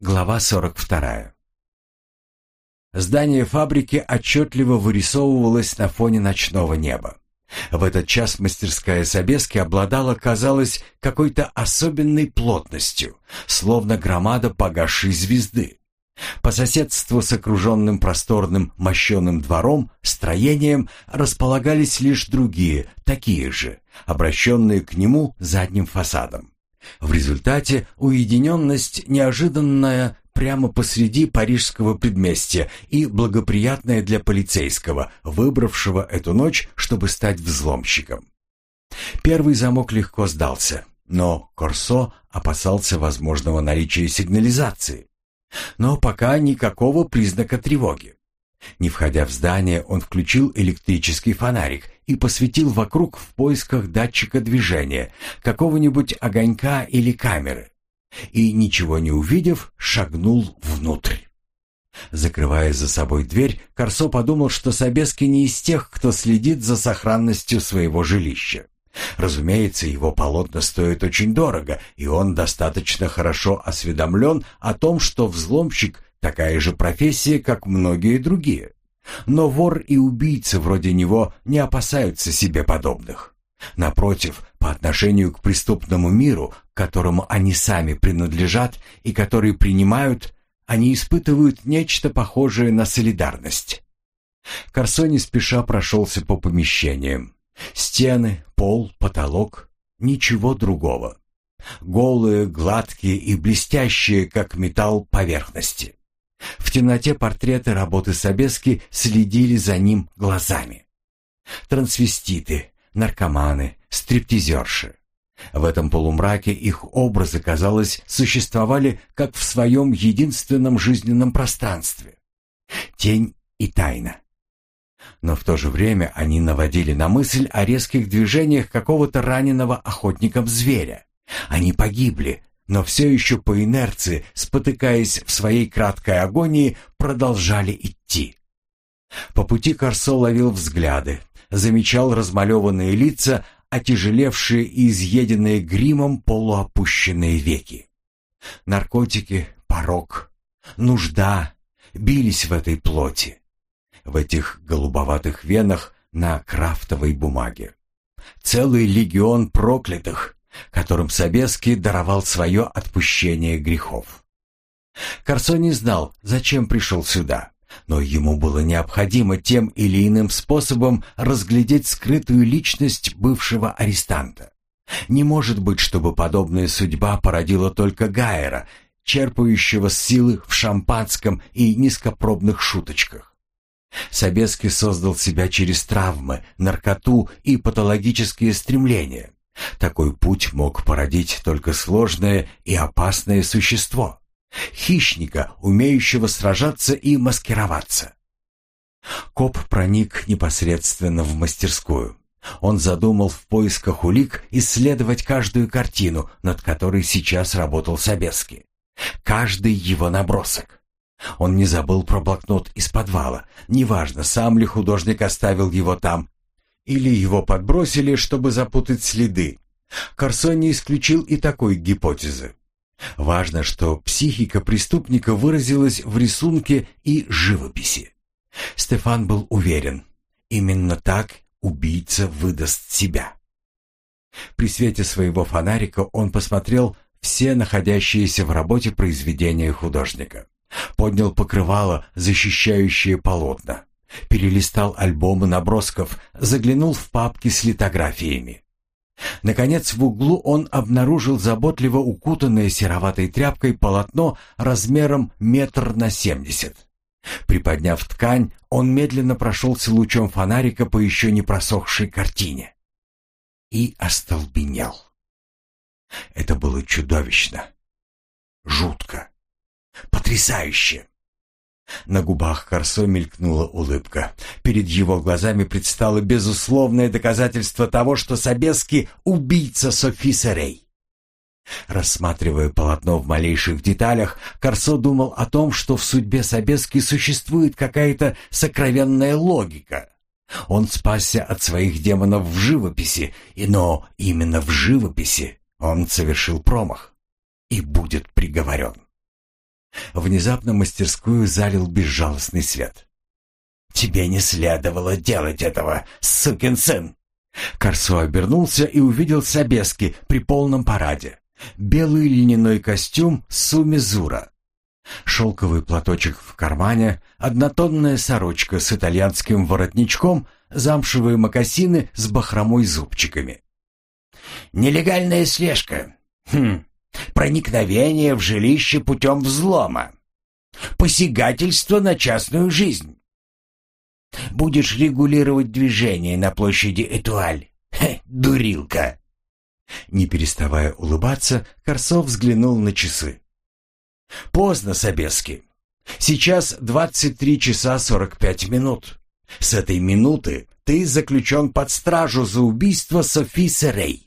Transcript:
глава 42. Здание фабрики отчетливо вырисовывалось на фоне ночного неба. В этот час мастерская Собески обладала, казалось, какой-то особенной плотностью, словно громада погасшей звезды. По соседству с окруженным просторным мощеным двором, строением располагались лишь другие, такие же, обращенные к нему задним фасадом. В результате уединенность неожиданная прямо посреди парижского предместья и благоприятная для полицейского, выбравшего эту ночь, чтобы стать взломщиком. Первый замок легко сдался, но Корсо опасался возможного наличия сигнализации. Но пока никакого признака тревоги. Не входя в здание, он включил электрический фонарик и посветил вокруг в поисках датчика движения, какого-нибудь огонька или камеры. И, ничего не увидев, шагнул внутрь. Закрывая за собой дверь, Корсо подумал, что Собески не из тех, кто следит за сохранностью своего жилища. Разумеется, его полотна стоят очень дорого, и он достаточно хорошо осведомлен о том, что взломщик – такая же профессия, как многие другие. Но вор и убийца вроде него не опасаются себе подобных. Напротив, по отношению к преступному миру, которому они сами принадлежат и который принимают, они испытывают нечто похожее на солидарность. Корсо не спеша прошелся по помещениям. Стены, пол, потолок, ничего другого. Голые, гладкие и блестящие, как металл, поверхности. В темноте портреты работы Собески следили за ним глазами. Трансвеститы, наркоманы, стриптизерши. В этом полумраке их образы, казалось, существовали как в своем единственном жизненном пространстве. Тень и тайна. Но в то же время они наводили на мысль о резких движениях какого-то раненого охотником зверя. Они погибли, но все еще по инерции, спотыкаясь в своей краткой агонии, продолжали идти. По пути Корсо ловил взгляды, замечал размалеванные лица, отяжелевшие и изъеденные гримом полуопущенные веки. Наркотики, порог, нужда бились в этой плоти в этих голубоватых венах на крафтовой бумаге. Целый легион проклятых, которым Собеский даровал свое отпущение грехов. Корсо не знал, зачем пришел сюда, но ему было необходимо тем или иным способом разглядеть скрытую личность бывшего арестанта. Не может быть, чтобы подобная судьба породила только Гайера, черпающего силы в шампанском и низкопробных шуточках. Собеский создал себя через травмы, наркоту и патологические стремления. Такой путь мог породить только сложное и опасное существо. Хищника, умеющего сражаться и маскироваться. Коп проник непосредственно в мастерскую. Он задумал в поисках улик исследовать каждую картину, над которой сейчас работал Собеский. Каждый его набросок. Он не забыл про блокнот из подвала. Неважно, сам ли художник оставил его там, или его подбросили, чтобы запутать следы. Корсо не исключил и такой гипотезы. Важно, что психика преступника выразилась в рисунке и живописи. Стефан был уверен, именно так убийца выдаст себя. При свете своего фонарика он посмотрел все находящиеся в работе произведения художника. Поднял покрывало, защищающее полотна. Перелистал альбомы набросков, заглянул в папки с литографиями. Наконец, в углу он обнаружил заботливо укутанное сероватой тряпкой полотно размером метр на семьдесят. Приподняв ткань, он медленно прошелся лучом фонарика по еще не просохшей картине. И остолбенел. Это было чудовищно. Жутко. Потрясающе! На губах Корсо мелькнула улыбка. Перед его глазами предстало безусловное доказательство того, что Собески — убийца Софи. Рассматривая полотно в малейших деталях, Корсо думал о том, что в судьбе Собески существует какая-то сокровенная логика. Он спасся от своих демонов в живописи, и но именно в живописи он совершил промах и будет приговорен. Внезапно мастерскую залил безжалостный свет. «Тебе не следовало делать этого, сукин сын!» Корсо обернулся и увидел Собески при полном параде. Белый льняной костюм Сумизура. Шелковый платочек в кармане, однотонная сорочка с итальянским воротничком, замшевые мокасины с бахромой зубчиками. «Нелегальная слежка. Хм. Проникновение в жилище путем взлома. Посягательство на частную жизнь. Будешь регулировать движение на площади Этуаль. Хе, дурилка!» Не переставая улыбаться, Корсов взглянул на часы. «Поздно, Собески. Сейчас 23 часа 45 минут. С этой минуты ты заключен под стражу за убийство Софи Серей.